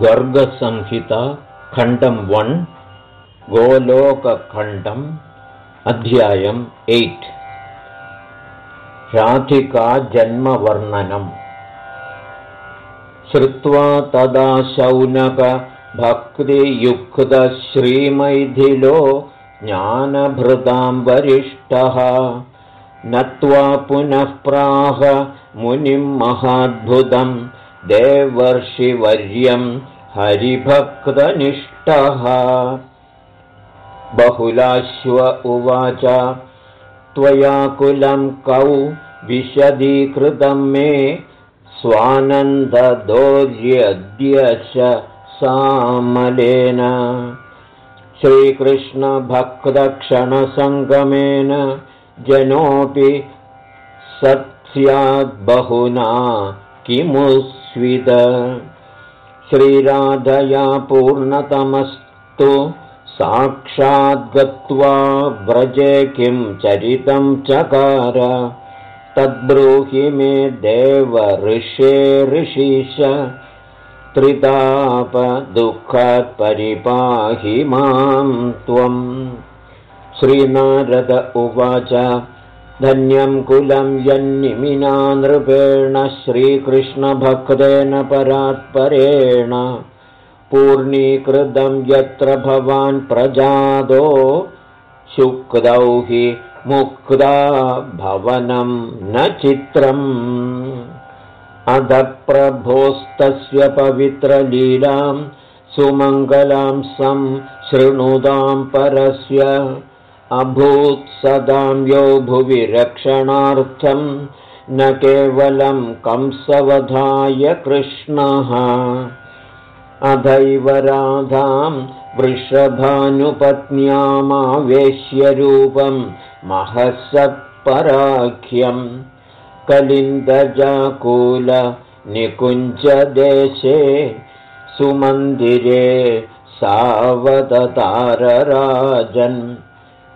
गर्गसंहिता खण्डं one गोलोकखण्डम् अध्यायम् eight राधिकाजन्मवर्णनम् श्रुत्वा तदा शौनकभक्तियुक्तश्रीमैथिलो ज्ञानभृतां वरिष्ठः नत्वा पुनः प्राह मुनिं महाद्भुतम् देवर्षिवर्यं हरिभक्तनिष्ठः। बहुलाश्व उवाच त्वया कुलं कौ विशदीकृतं मे स्वानन्ददोर्यद्य च सामलेन। श्रीकृष्णभक्तक्षणसङ्गमेन जनोऽपि सत्स्याद्बहुना किमु स्विद श्रीराधया पूर्णतमस्तु। साक्षाद्गत्वा व्रजे किं चरितं चकार। तद्ब्रूहि मे देव ऋषे ऋषिश। परिपाहि मां त्वम् श्रीनारद उवाच धन्यं कुलं यन्निमिना नृपेण श्रीकृष्णभक्तेन परात्परेण। पूर्णीकृतं यत्र भवान् प्रजादो शुक्तौ हि मुक्ता भवनं न चित्रम्। अधप्रभोस्तस्य पवित्रलीलां सुमङ्गलां सं शृणुतां परस्य अभूत् सदां यो भुवि रक्षणार्थं न केवलं कंसवधाय कृष्णः। अधैव राधां वृषभानुपत्न्यामावेश्यरूपं महःसत्पराख्यं कलिन्दजाकूलनिकुञ्जदेशे सुमन्दिरे सावदतारराजन्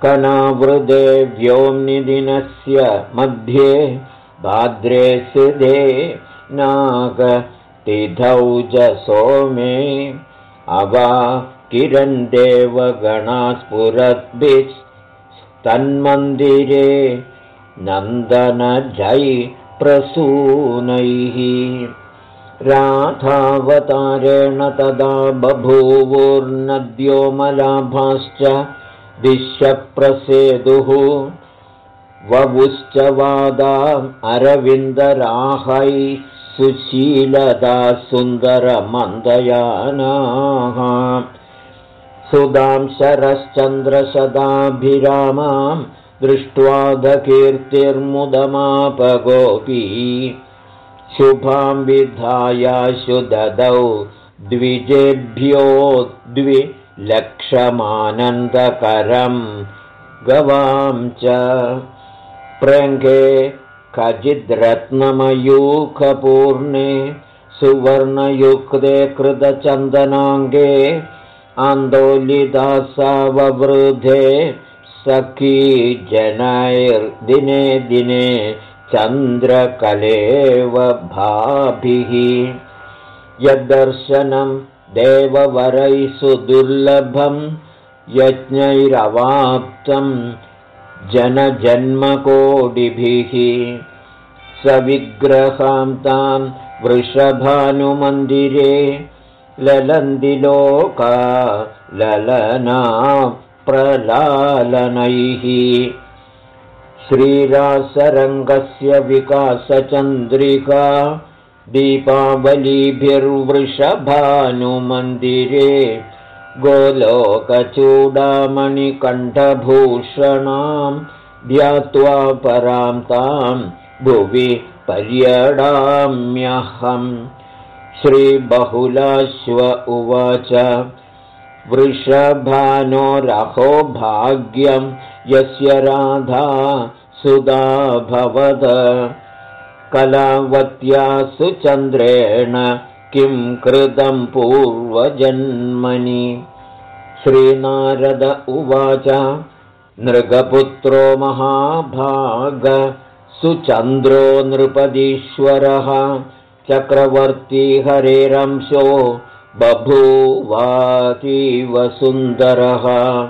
कनावृदे व्योम्निदिनस्य मध्ये भाद्रे सिदे नागतिथौ च सोमे अवा किरन्देवगणास्फुरद्भिस्तन्मन्दिरे नन्दनजै प्रसूनैः राधावतारेण तदा बभूवुर्नद्यो ववुश्च वादा अरविन्दराहैः सुशीलदा सुन्दरमन्दयानाः सुदां शरश्चन्द्रशदाभिरामां दृष्ट्वा दकीर्तिर्मुदमापगोपी शुभां विधायाशु ददौ द्विजेभ्यो द्वि लक्षमानन्दकरं गवां च प्रङ्गे खजिद्रत्नमयूखपूर्णे सुवर्णयुक्ते कृतचन्दनाङ्गे आन्दोलिदासाववृधे सखी जनैर्दिने दिने चन्द्रकलेव भाभिः यद्दर्शनं देववरैः सुदुर्लभं यज्ञैरवाप्तं जनजन्मकोटिभिः। सविग्रहां तां वृषभानुमन्दिरे ललन्दिलोका ललना प्रलालनैः श्रीरासरङ्गस्य विकासचन्द्रिका दीपावलीभिर्वृषभानुमन्दिरे गोलोकचूडामणिकण्ठभूषणां ध्यात्वा परां तां भुवि पर्यडाम्यहम् श्रीबहुलाश्व उवाच वृषभानोरहो भाग्यं यस्य राधा सुदाभवद कलावत्या सुचन्द्रेण किं कृतं पूर्वजन्मनि? श्रीनारद उवाच नृगपुत्रो महाभाग सुचन्द्रो नृपदीश्वरः चक्रवर्ती हरेरंशो बभूवातीव सुन्दरः।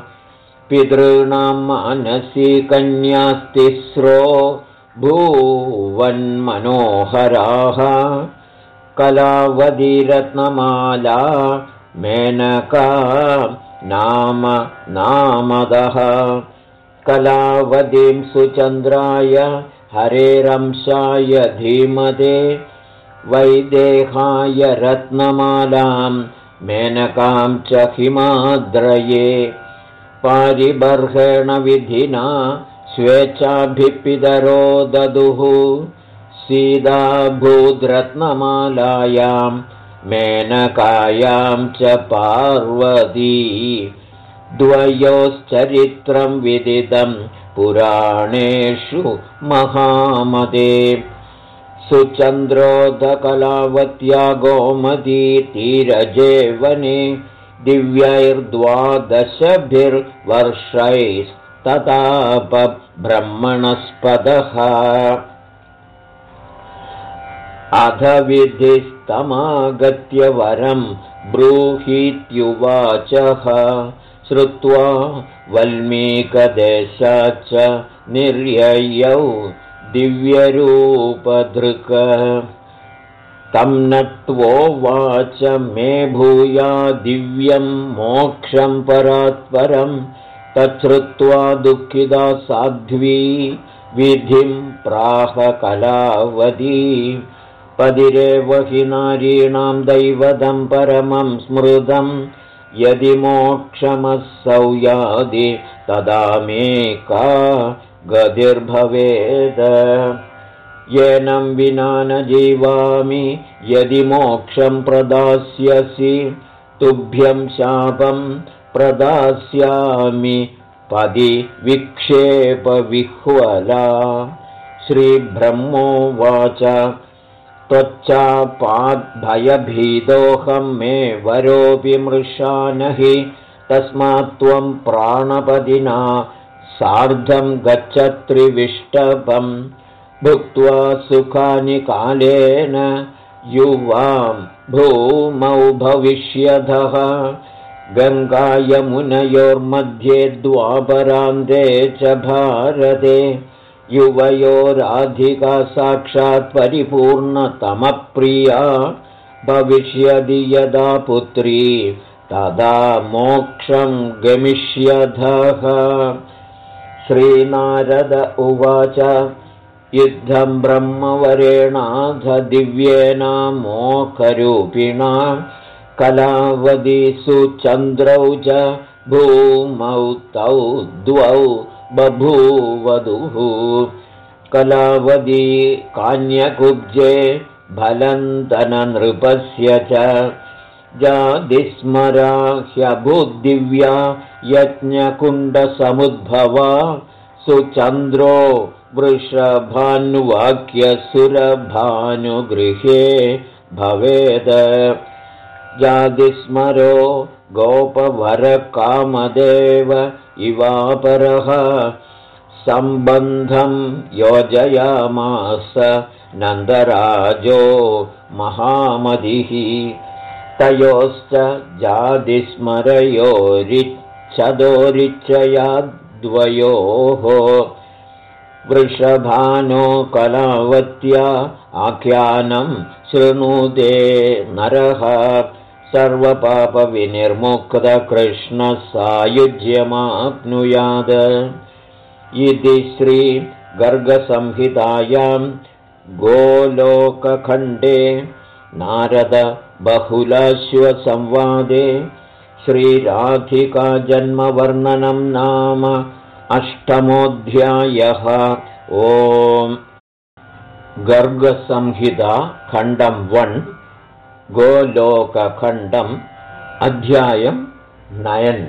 पितॄणां मानसि कन्यास्तिस्रो भूवन्मनोहराः कलावधिरत्नमाला मेनका नाम नामदः। कलावधिं सुचन्द्राय हरेरंशाय धीमते वैदेहाय रत्नमालां मेनकां च हिमाद्रये। पारिबर्हेण विधिना स्वेच्छाभिपितरो ददुः सीदाभूद्रत्नमालायां मेनकायां च पार्वती द्वयोश्चरित्रं विदितं पुराणेषु महामदे। सुचन्द्रोदकलावत्या गोमती तीरजेवने दिव्यैर्द्वादशभिर्वर्षैस्ततापब्रह्मणस्पदः अध विधिस्तमागत्य वरं ब्रूहीत्युवाचः। श्रुत्वा वल्मीकदेशाच्च निर्ययौ दिव्यरूपधृक। तं नत्वोवाच मे भूया दिव्यं मोक्षं परात्परं तच्छ्रुत्वा दुःखिदा साध्वी विधिं प्राहकलावती पदिरेव हि नारीणां दैवतं परमं स्मृतं। यदि मोक्षमसौ यादि तदा मे का गतिर्भवेद। येनं विना न जीवामि यदि मोक्षं प्रदास्यसि तुभ्यं शापं प्रदास्यामि पदि विक्षेपविह्वला। श्रीब्रह्मोवाच त्वच्चापाद्भयभीदोऽहं मे वरोऽपि मृषा न हि तस्मात् त्वं प्राणपदिना सार्धं गच्छ त्रिविष्टपम् भुक्त्वा सुखानि कालेन युवां भूमौ भविष्यधः गङ्गायमुनयोर्मध्ये द्वापरान्ते च भारते। युवयोराधिका साक्षात् परिपूर्णतमप्रिया। भविष्यदि यदा पुत्री तदा मोक्षं गमिष्यधः। श्रीनारद उवाच युद्धं ब्रह्मवरेणाथ दिव्येना मोखरूपिणा कलावदिषु चन्द्रौ च भूमौ तौ द्वौ बभूवधुः। कलावदी कान्यकुब्जे भलन्तननृपस्य च जादिस्मरा ह्यभुद्दिव्या यज्ञकुण्डसमुद्भवा सुचन्द्रो वृषभानुवाक्यसुरभानुगृहे भवेद जातिस्मरो गोपवरकामदेव इवापरः। सम्बन्धं योजयामास नन्दराजो महामतिः तयोश्च जातिस्मरयोरिच्छदोरिच्छयाद्वयोः। वृषभानो कलावत्या आख्यानं शृणुते नरः सर्वपापविनिर्मुक्तकृष्णसायुज्यमाप्नुयाद इति श्रीगर्गसंहितायां गोलोकखण्डे नारदबहुलाश्वसंवादे श्रीराधिकाजन्मवर्णनं नाम अष्टमोऽध्यायः। ओम्। गर्गसंहिता खण्डं वन् गोलोकखण्डम् अध्यायं नयन्।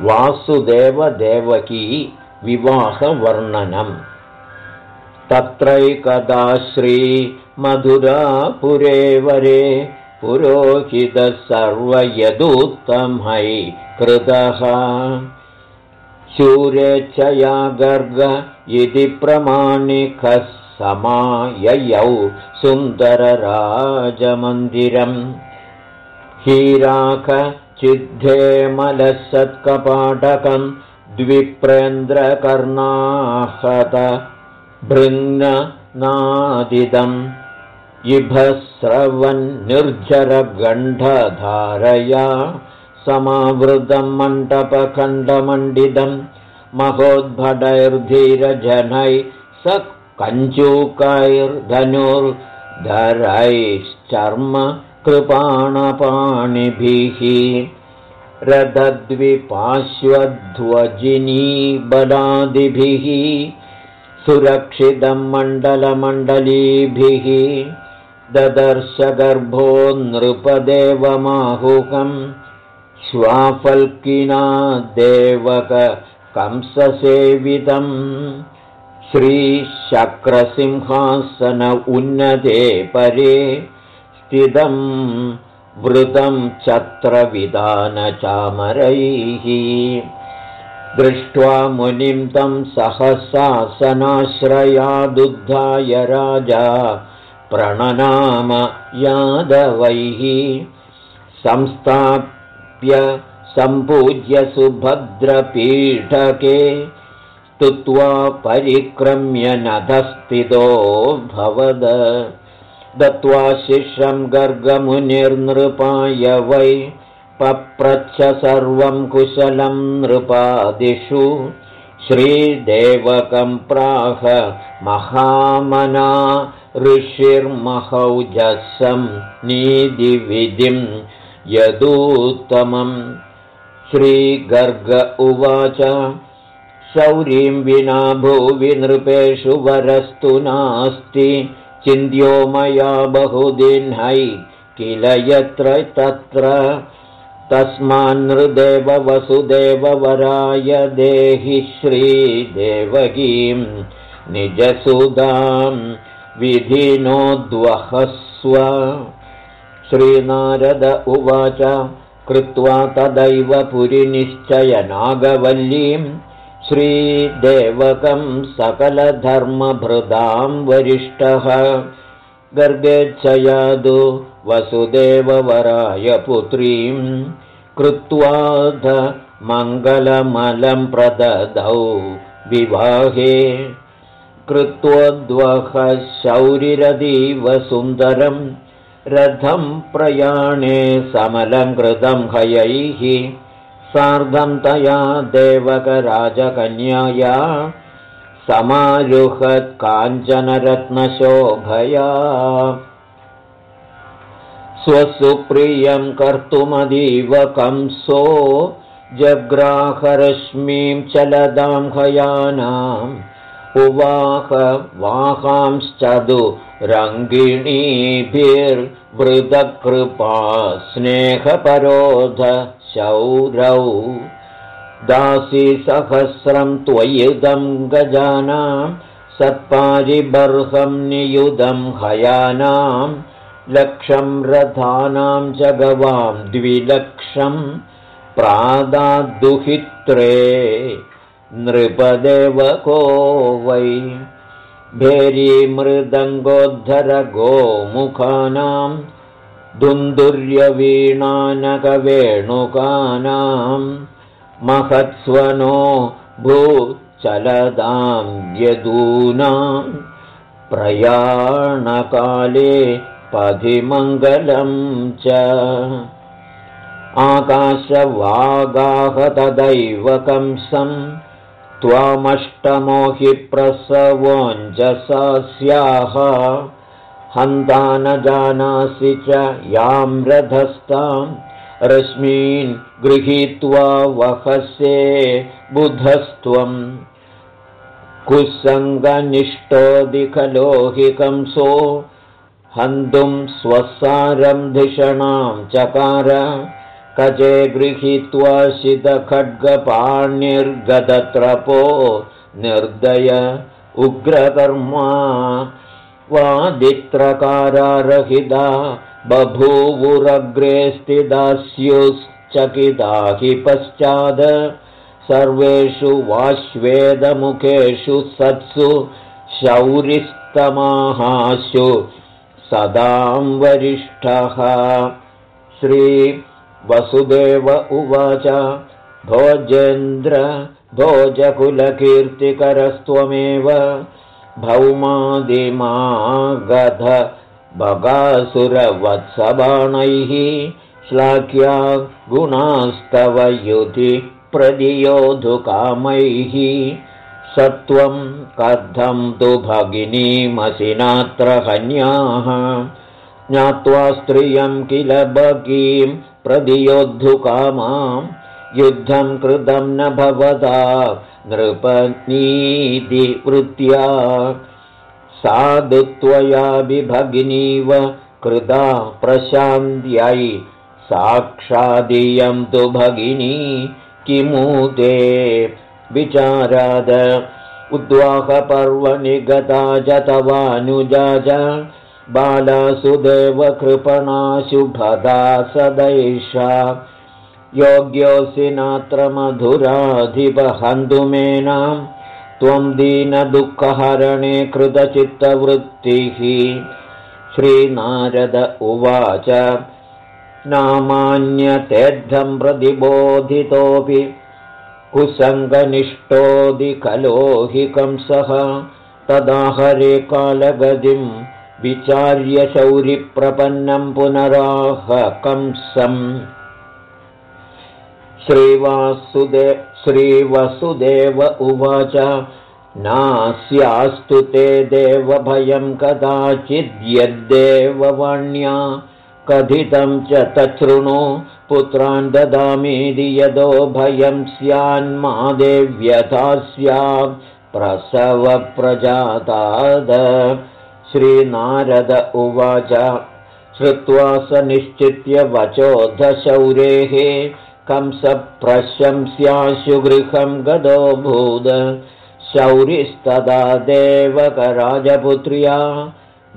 वासुदेवदेवकी विवाहवर्णनम्। तत्रैकदा श्रीमधुरापुरे वरे पुरोहितः सर्वयदुत्तमै कृतः। शूरेच्छया गर्ग इति प्रमाणिकः समाययौ सुन्दरराजमन्दिरम् हीराकचिद्धेमलसत्कपाटकम् द्विप्रेन्द्रकर्णाहत भृङ्नादिदम् इभस्रवन्निर्झरगण्डधारया समावृतं मण्डपखण्डमण्डितम् महोद्भटैर्धीरजनैः स कञ्चूकैर्धनुर्धरैश्चर्म कृपाणपाणिभिः बलादिभिः सुरक्षितं मण्डलमण्डलीभिः ददर्शगर्भो नृपदेवमाहुकम् श्वाफल्किना देवक कंससेवितम् श्रीशक्रसिंहासन उन्नते परे स्थितं वृतं चत्रविधानचामरैः दृष्ट्वा मुनिं तं सहसासनाश्रयादुद्धाय राजा प्रणनाम यादवैः। संस्थाप्य सम्पूज्य सुभद्रपीठके स्तुत्वा परिक्रम्य नधस्थितो भवद। दत्त्वा शिष्यं गर्गमुनिर्नृपाय वै पप्रच्छ सर्वं कुशलं नृपादिषु। श्रीदेवकं प्राह महामना ऋषिर्महौजसं नीतिविधिं यदूत्तमम्। श्रीगर्ग उवाच शौरीं विना भुवि नृपेषु वरस्तु नास्ति। चिन्त्यो मया बहुदिह्नै किल यत्र तत्र। तस्मान्नृदेव वसुदेववराय देहि श्रीदेवकीं निजसुदां विधिनोद्वहस्व श्रीनारद उवाच कृत्वा तदैव पुरिनिश्चयनागवल्लीं श्रीदेवकं सकलधर्मभृदां वरिष्ठः। गर्गेच्छयादु वसुदेववराय पुत्रीं कृत्वाध मङ्गलमलं प्रददौ विवाहे। कृत्वद्वहशौरिरदीव सुन्दरम् रथं प्रयाणे समलङ्कृतं हयैः सार्धं तया देवकराजकन्याया काञ्चनरत्नशोभया। स्वसुप्रियं कर्तुमदीव कंसो जग्राहरश्मीं चलदां हयानाम् उवाह वाहांश्चदु रङ्गिणीभिर्वृतकृपा स्नेहपरोध शौरौ दासीसहस्रं त्वयुदं गजानां सत्पारिबर्हं नियुधं हयानां लक्षं रथानां च गवां द्विलक्षं प्रादाद्दुहित्रे। नृपदेवको वै? भेरीमृदङ्गोद्धरगोमुखानां दुन्दुर्यवीणानकवेणुकानां महत्स्वनो भूचलदां यदूनां प्रयाणकाले पथिमङ्गलं च आकाशवागाहतदैव कंसम् त्वामष्टमो हि प्रसवोञ्जसा स्याः हन्ता न जानासि च यां रथस्तां। रश्मीन् गृहीत्वा वहसे बुधस्त्वम् कुसङ्गनिष्ठोऽधिकलोहिकंसो हन्तुं स्वसारं धिषणां चकार। कजे गृहीत्वा शितखड्गपाणिर्गदत्रपो निर्दय उग्रकर्मा वादित्रकारारहिता बभूवुरग्रे स्थितास्युश्चकिता हि पश्चाद। सर्वेषु वाश्वेदमुखेषु सत्सु शौरिस्तु सत्तमाहाशु सदां वरिष्ठः। श्रीवसुदेव उवाच भोजेन्द्र भोजकुलकीर्तिकरस्त्वमेव भौमादिमागध बगासुरवत्सबाणैः श्लाघ्या गुणास्तव युधि प्रदियोधुकामैः। सत्वं कथं तु भगिनीमसिनात्र हन्याः ज्ञात्वा स्त्रियं किल भगीं प्रदियोद्धुकामां युद्धं कृतं न भवदा नृपनीतिवृत्त्या साधु त्वया विभगिनीव कृता प्रशान्त्यै साक्षादियं तु भगिनी किमु ते विचाराद। उद्वाहपर्वणि गता च तवानुजा च बालासुदेवकृपणा शुभदा सदैषा योग्योऽसि नात्र मधुराधिपहन्तुमेनां त्वं दीनदुःखहरणे कृतचित्तवृत्तिः। श्रीनारद उवाच नामान्यतेद्धं प्रतिबोधितोऽपि कुसङ्गनिष्ठोऽधिकलो हि कंसः तदा हरे कालगतिं विचार्य शौरिप्रपन्नं पुनराह कंसम् श्रीवासुदे श्रीवसुदेव उवाच। नास्यास्तु ते देवभयं कदाचिद्यद्देववाण्या। कथितं च तच्छृणु पुत्रान् ददामीति यदो भयं स्यान्मादेव्यथा स्यात् प्रसवप्रजाताद। श्रीनारद उवाच। श्रुत्वा स निश्चित्य वचोधशौरेः कंसप्रशंस्याशु गृहं गदोऽभूद शौरिस्तदा देवकराजपुत्र्या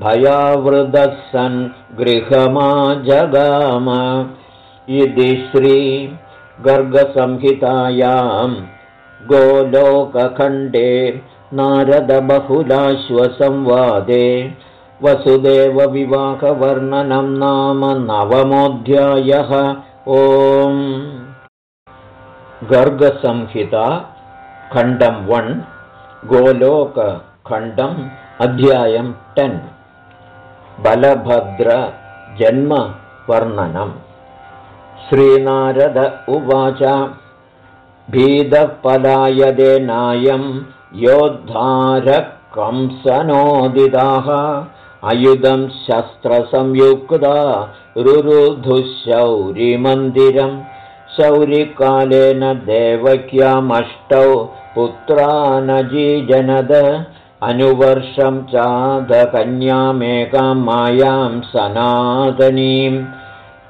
भयावृतः सन् गृहमा जगाम इति श्रीगर्गसंहितायां गोलोकखण्डे नारदबहुलाश्वसंवादे वसुदेवविवाहवर्णनं नाम नवमोऽध्यायः गर्गसंहिता खण्डं वन् गोलोकखण्डम् अध्यायं टेन्। बलभद्रजन्मवर्णनम् श्रीनारद उवाच भीदपलायदे नायं योद्धारकंसनोदिताः अयुधं शस्त्रसंयुक्ता रुरुधुशौरिमन्दिरं। शौरिकालेन देवक्यामष्टौ पुत्रानजीजनद। अनुवर्षं चादकन्यामेकां मायां सनातनीं।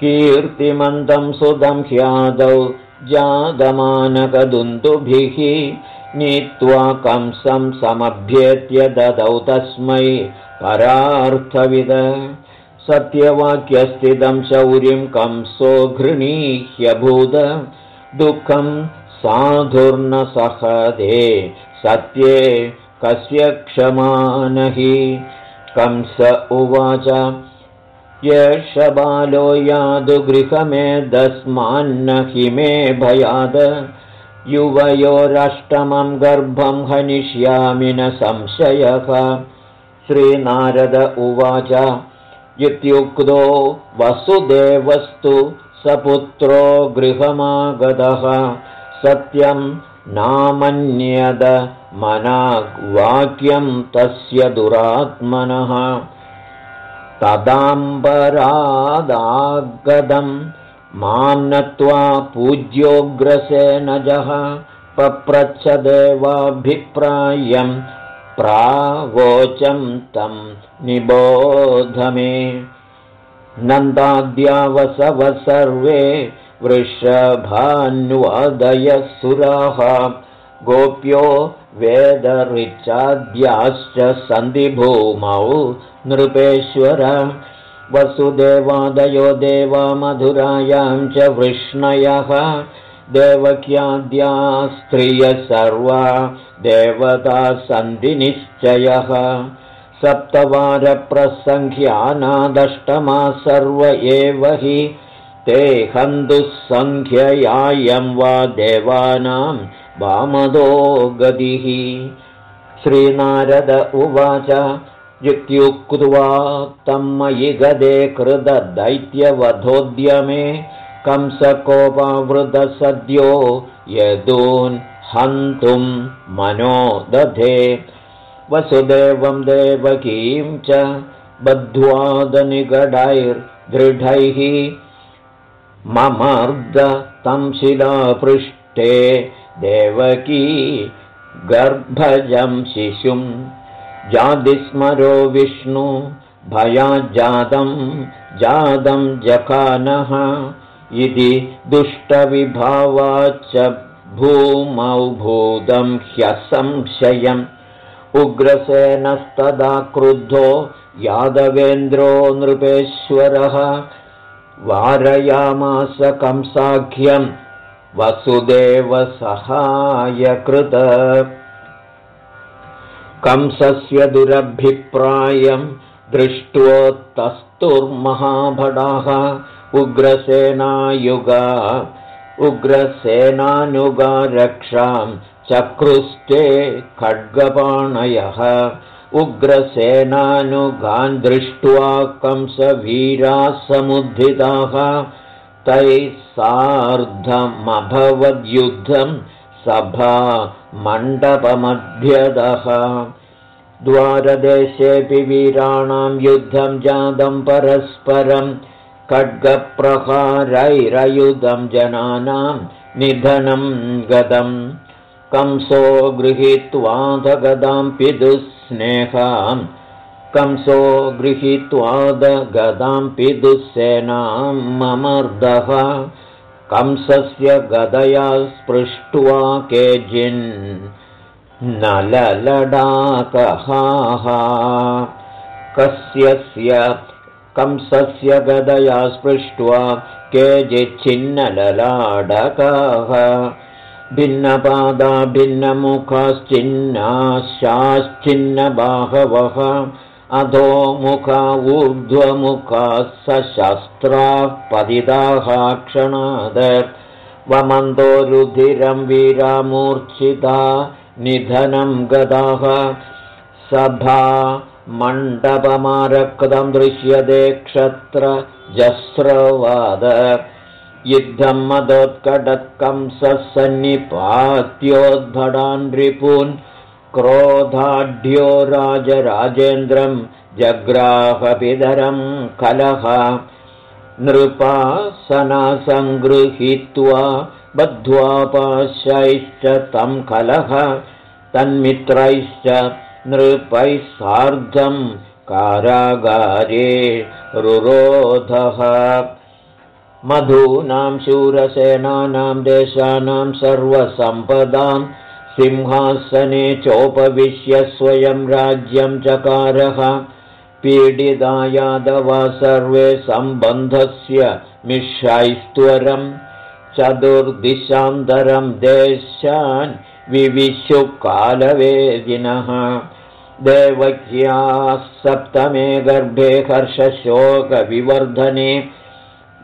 कीर्तिमन्तं सुदं ह्यादौ जातमानकदुन्दुभिः नीत्वा कंसं समभ्येत्य ददौ तस्मै परार्थविद सत्यवाक्यस्थितं शौर्यं कंसो घृणीह्यभूद दुःखं साधुर्न सहदे सत्ये कस्य क्षमानहि? कंस उवाच एष बालो यादुगृहमेदस्मान्न हि मे भयाद युवयोरष्टमं गर्भं हनिष्यामि न संशयः। श्रीनारद उवाच इत्युक्तो वसुदेवस्तु सपुत्रो गृहमागतः। सत्यं नामन्यद मनाग्वाक्यं तस्य दुरात्मनः। तदाम्बरादागदं मां नत्वा पूज्योग्रसेनजः पप्रच्छदेवाभिप्रायं प्रावोचं तं निबोध मे नन्दाद्यावसव सर्वे वृषभान्वादयः सुराः। गोप्यो वेदऋचाद्याश्च सन्धिभूमौ नृपेश्वर। वसुदेवादयो देवा मधुरायां च वृष्णयः। देवक्याद्या स्त्रियः सर्वा देवता सन्धिनिश्चयः सप्तवारप्रसङ्ख्यानादष्टमा सर्व एव हि ते हन्तुः वा देवानां वामदो गतिः। श्रीनारद उवाच युक्त्युक्त्वा तं मयि गदे कृतदैत्यवधोद्यमे कंसकोपावृतसद्यो यदून् हन्तुं मनो दधे वसुदेवं देवकीं च बद्ध्वादनिगडैर्दृढैः ममर्द तं शिलापृष्ठे देवकी गर्भजं शिशुं। जातिस्मरो विष्णु भयाज्जातं जातं जखानः। इति दुष्टविभावाच्च भूमौ भूतं ह्यसंशयम्। उग्रसेनस्तदा क्रुद्धो यादवेन्द्रो नृपेश्वरः। वारयामास कंसाख्यम् वसुदेवसहायकृत कंसस्य दुरभिप्रायं दृष्ट्वोत्तस्तुर्महाभटाः उग्रसेनायुगा उग्रसेनानुगा रक्षां चक्रुस्ते खड्गपाणयः। उग्रसेनानुगान् दृष्ट्वा कंसवीराः समुद्धिताः तैः सार्धमभवद्युद्धं सभा मण्डपमध्यदः द्वारदेशेऽपि वीराणां युद्धं जातं परस्परं खड्गप्रहारैरयुधं जनानां निधनं गतम् कंसो गृहीत्वाधगदां पिदुस्नेहां कंसो गृहीत्वादगदां पिदुःसेनां ममर्दः कंसस्य गदया स्पृष्ट्वा केजिन् नललडाकहाः कस्यस्य कंसस्य गदया स्पृष्ट्वा केचिच्छिन्नललाडकाः। भिन्नपादा भिन्नमुखाश्चिन्नाश्चाश्चिन्नबाहवः। अधो मुखा ऊर्ध्वमुखाः सशस्त्राः पतिताः क्षणाद वमन्दो रुधिरं वीरामूर्च्छिता निधनं गदाः। सभा मण्डपमारक्तं दृश्यते क्षत्र जस्रवाद युद्धं मदोत्कटत्कंसन्निपात्योद्भटान् रिपून् क्रोधाढ्यो राजराजेन्द्रं जग्राहपिधरं कलह नृपासनासङ्गृहीत्वा बद्ध्वा पाश्यैश्च तं कलह तन्मित्रैश्च नृपैः सार्धं कारागारे रुरोधः। मधूनां शूरसेनानां देशानां सर्वसम्पदां सिंहासने चोपविश्य स्वयं राज्यं चकारः। पीडिता यादवा सर्वे सम्बन्धस्य मिश्रैस्त्वरं। चतुर्दिशान्तरं देशान् विविशुकालवेदिनः देवक्याः सप्तमे गर्भे हर्षशोकविवर्धने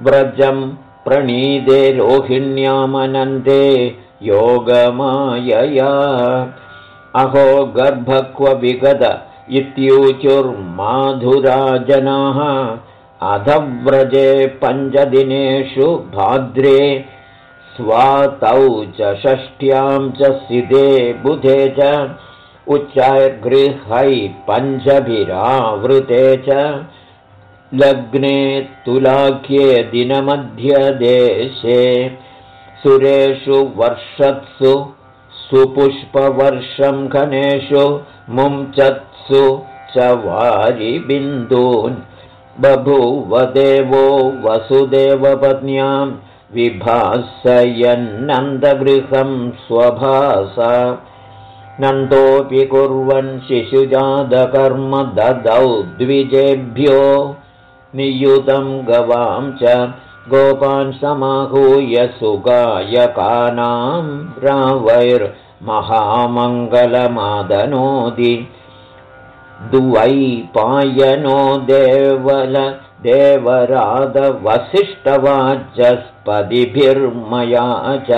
व्रजं प्रणीदे रोहिण्यामनन्दे योगमायया। अहो गर्भक्व विगत इत्यूचुर्माधुराजनाः अधव्रजे पञ्चदिनेषु भाद्रे स्वातौ च षष्ट्यां च सिदे बुधे च उच्चगृहै पञ्चभिरावृते च। लग्ने तुलाख्ये दिनमध्यदेशे। सुरेषु वर्षत्सु सुपुष्पवर्षं घनेषु मुञ्चत्सु च वारिबिन्दून्। बभूवदेवो वसुदेवपत्न्यां विभासयन्नन्दगृहं स्वभास नन्दोऽपि कुर्वन् शिशुजातकर्म ददौ द्विजेभ्यो। नियुतं गवां च गोपान् समाहूय सुगायकानां रावैर्महामङ्गलमादनोदि द्वैपायनो देवल देवराधवसिष्ठवाचस्पतिभिर्मया च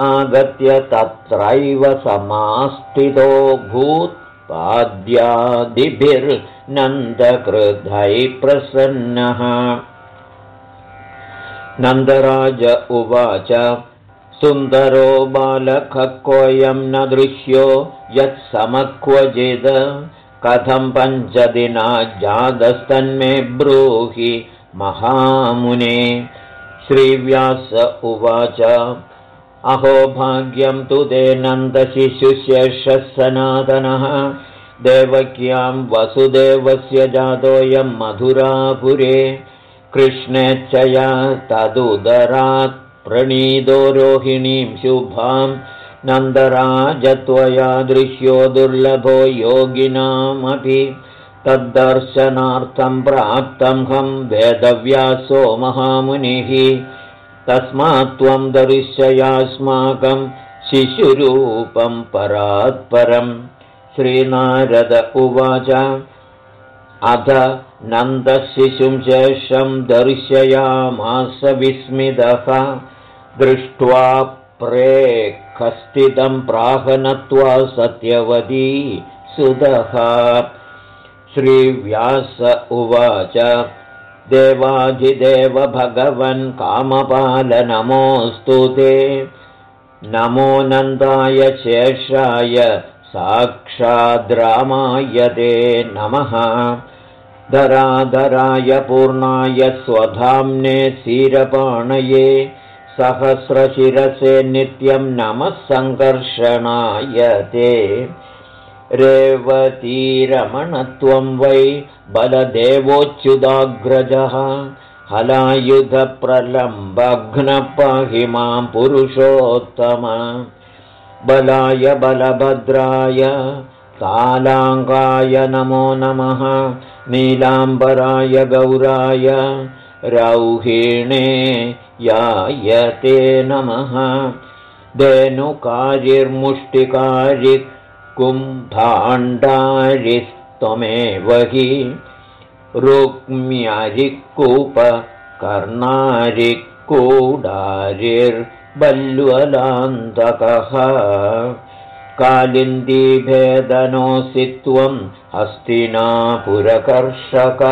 आगत्य तत्रैव समास्थितो भूत्पाद्यादिभिर्नन्दकृधै प्रसन्नः। नन्दराज उवाच सुन्दरो बालकोऽयं न दृश्यो? यत्समक्वजिद कथं पञ्चदिना जातस्तन्मे ब्रूहि महामुने? श्रीव्यास उवाच अहो भाग्यं तु नन्दशिशुशेषः सनातनः देवक्यां वसुदेवस्य जातोऽयं मधुरापुरे। कृष्णेच्छया तदुदरात् प्रणीदो रोहिणीं शुभां। नन्दराजत्वया दृश्यो दुर्लभो योगिनामपि। तद्दर्शनार्थं प्राप्तं हं वेदव्यासो महामुनिः तस्मात् त्वं दर्शयास्माकं शिशुरूपं परात्परं। श्रीनारद उवाच अथ नन्दशिशुं शेषं दर्शयामास विस्मितः। दृष्ट्वा प्रेखस्थितं प्राहनत्वा सत्यवती सुदः श्रीव्यास उवाच देवाधिदेव भगवन् कामपाल नमोऽस्तु ते। नमो नन्दाय शेषाय साक्षाद्रामाय ते नमः। धराधराय पूर्णाय स्वधाम्ने सीरपाणये सहस्रशिरसे नित्यं नमः सङ्कर्षणाय ते रेवतीरमणत्वं वै बलदेवोच्युदाग्रजः। हलायुधप्रलम्बघ्नपाहि मां पुरुषोत्तम। बलाय बलभद्राय तालाङ्गाय नमो नमः। नीलाम्बराय गौराय रौहिणे याय ते नमः। धेनुकारिर्मुष्टिकारि कुम्भाण्डारिस्त्वमेव हि रुक्म्यारिक्कूपकर्णारिक्कूडारिर्बल्वलान्तकः कालिन्दीभेदनोऽसि त्वं हस्तिनापुरकर्षक।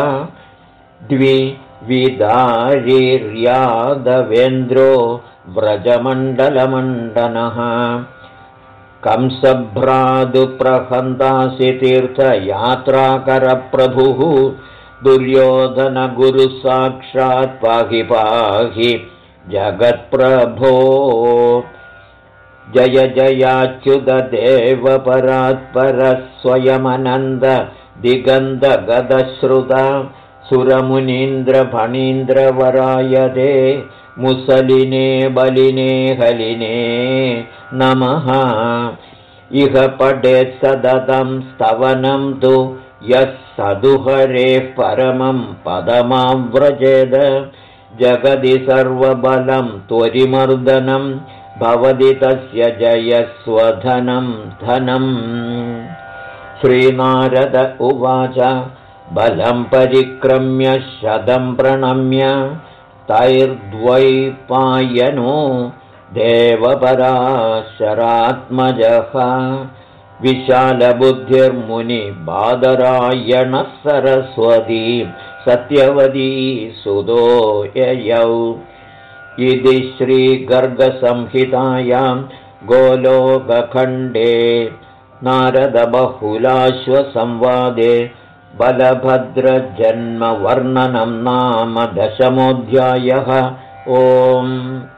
द्विविदारिर्यादवेन्द्रो व्रजमण्डलमण्डनः कंसभ्रादुप्रहन्तासि तीर्थयात्राकरप्रभुः दुर्योधनगुरुसाक्षात् पाहि पाहि जगत्प्रभो। जय जयाच्युतदेवपरात्परस्वयमनन्द दिगन्धगदश्रुता सुरमुनीन्द्रफणीन्द्रवराय ते मुसलिने बलिने हलिने नमः। इह पठेत् सदतं स्तवनं तु यः सदुहरेः परमं पदमाव्रजेद जगदि सर्वबलं त्वरिमर्दनं भवति तस्य जयस्वधनं धनम् श्रीनारद उवाच बलं परिक्रम्य शतं प्रणम्य तैर्द्वैपायनो देवपराशरात्मजः। विशालबुद्धिर्मुनिबादरायणः सरस्वती सत्यवती सुतो ययौ इति श्रीगर्गसंहितायां गोलोकखण्डे नारदबहुलाश्वसंवादे बलभद्रजन्मवर्णनं नाम दशमोऽध्यायः। ओम्